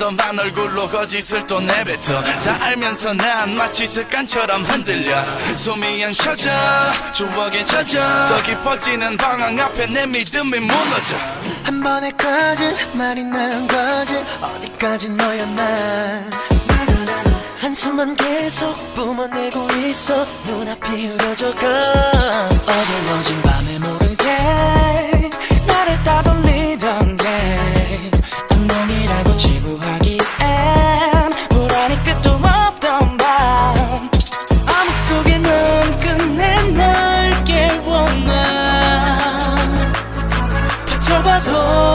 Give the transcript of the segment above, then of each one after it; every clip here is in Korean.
덤덤한 얼굴로 거짓을 또 내뱉어. 다 알면서 난 마치 습관처럼 흔들려. 숨이 안 쉬어져, 추억에 젖어. 더 깊어지는 방황 앞에 내 믿음이 무너져. 한 번의 거짓말이 난 거짓 어디까지 너였나 한숨만 계속 뿜어내고 있어. 눈앞이 흐려져가. 어두워진 밤에 모르게. 나를 따돌리던 게 악몽이라고 치부하기엔 불안이 끝도 없던 밤. 암흑 속에 넌 끝내 날 깨워나 버텨봐도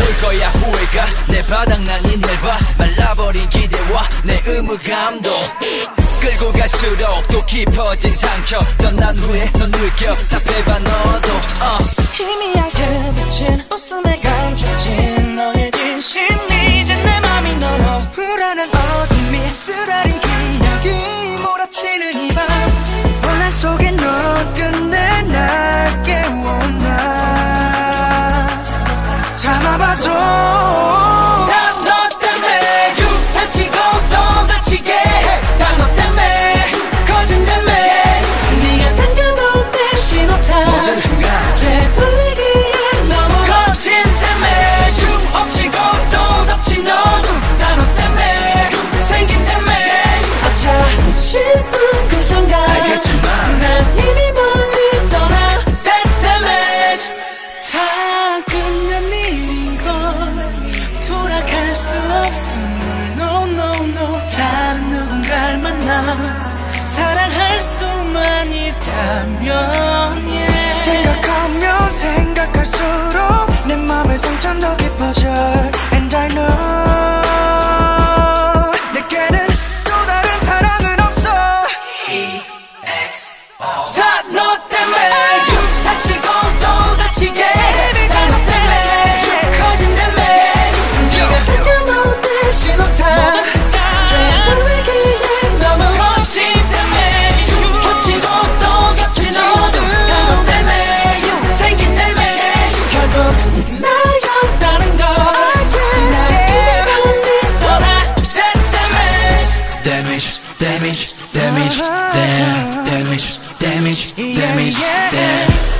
올 거야 후회가. 내 바닥난 이날 봐. 말라버린 기대와 내 의무감도. 끌고 갈수록 또 깊어진 상처. 떠난 후에 넌 느껴. 답해봐 너도. 어. 희미하게 비친 웃음에 감 만나 사랑할 수만 있다면 yeah. damage, damage, damage, damage, damage, damage, damage, damage.